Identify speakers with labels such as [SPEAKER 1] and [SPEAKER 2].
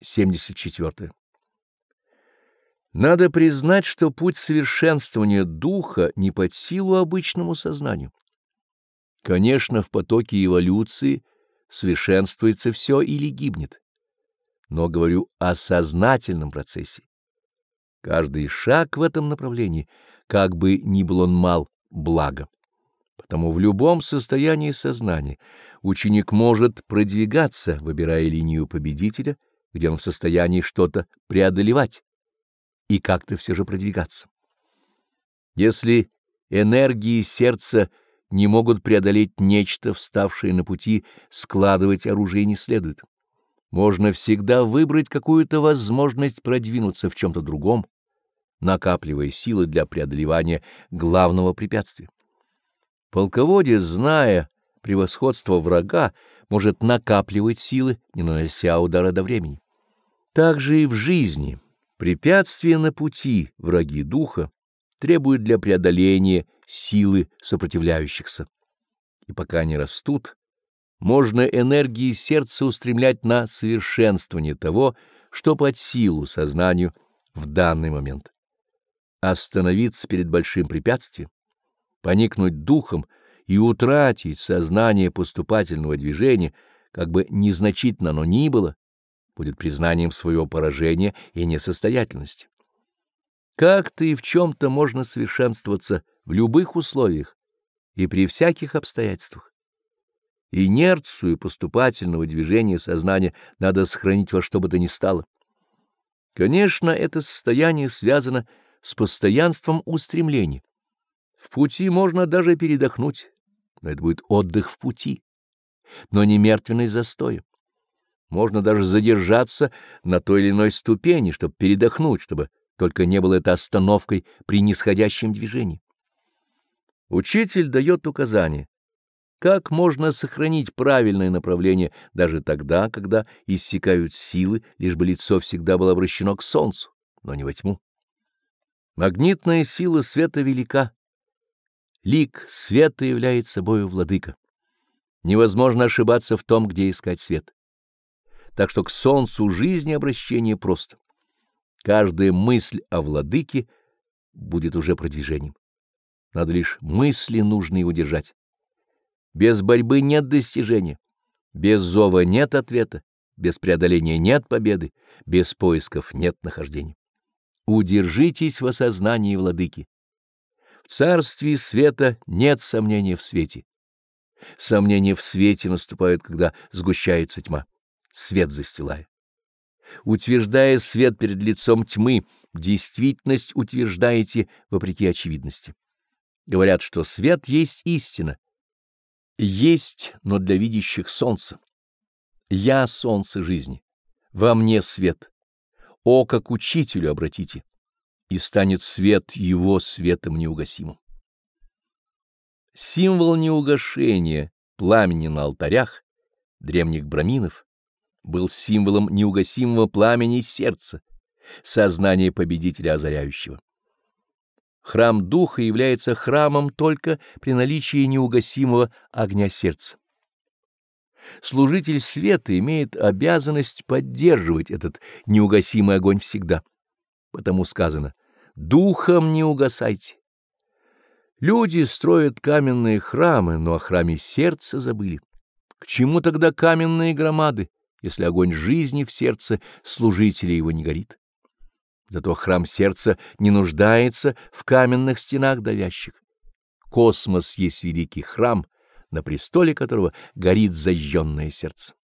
[SPEAKER 1] 74. Надо признать, что путь совершенствования духа не под силу обычному сознанию. Конечно, в потоке эволюции совершенствуется все или гибнет. Но говорю о сознательном процессе. Каждый шаг в этом направлении, как бы ни был он мал, благо. Потому в любом состоянии сознания ученик может продвигаться, выбирая линию победителя, где он в состоянии что-то преодолевать и как-то все же продвигаться. Если энергии сердца не могут преодолеть нечто, вставшее на пути, складывать оружие не следует. Можно всегда выбрать какую-то возможность продвинуться в чем-то другом, накапливая силы для преодолевания главного препятствия. Полководец, зная превосходство врага, может накапливать силы, не нанося удара до времени. Так же и в жизни препятствия на пути враги духа требуют для преодоления силы сопротивляющихся. И пока они растут, можно энергии сердца устремлять на совершенствование того, что под силу сознанию в данный момент. Остановиться перед большим препятствием, поникнуть духом и утратить сознание поступательного движения, как бы незначительно оно ни было, будет признанием своего поражения и несостоятельности. Как-то и в чем-то можно совершенствоваться в любых условиях и при всяких обстоятельствах. Инерцию поступательного движения сознания надо сохранить во что бы то ни стало. Конечно, это состояние связано с постоянством устремлений. В пути можно даже передохнуть, но это будет отдых в пути, но не мертвенный застой. Можно даже задержаться на той или иной ступени, чтобы передохнуть, чтобы только не было это остановкой при нисходящем движении. Учитель дает указание, как можно сохранить правильное направление даже тогда, когда иссякают силы, лишь бы лицо всегда было обращено к солнцу, но не во тьму. Магнитная сила света велика. Лик света является собою владыка. Невозможно ошибаться в том, где искать свет так что к солнцу жизни обращение просто. Каждая мысль о владыке будет уже продвижением. Надо лишь мысли нужные удержать. Без борьбы нет достижения, без зова нет ответа, без преодоления нет победы, без поисков нет нахождения. Удержитесь в осознании владыки. В царстве света нет сомнения в свете. Сомнения в свете наступают, когда сгущается тьма свет застилая. Утверждая свет перед лицом тьмы, действительность утверждаете вопреки очевидности. Говорят, что свет есть истина. Есть, но для видящих солнце. Я — солнце жизни. Во мне свет. О, как учителю обратите, и станет свет его светом неугасимым. Символ неугашения пламени на алтарях древних браминов был символом неугасимого пламени сердца, сознания победителя озаряющего. Храм духа является храмом только при наличии неугасимого огня сердца. Служитель света имеет обязанность поддерживать этот неугасимый огонь всегда. Потому сказано «Духом не угасайте». Люди строят каменные храмы, но о храме сердца забыли. К чему тогда каменные громады? Если огонь жизни в сердце служителя его не горит. Зато храм сердца не нуждается в каменных стенах давящих. Космос есть великий храм, на престоле которого горит зажженное сердце.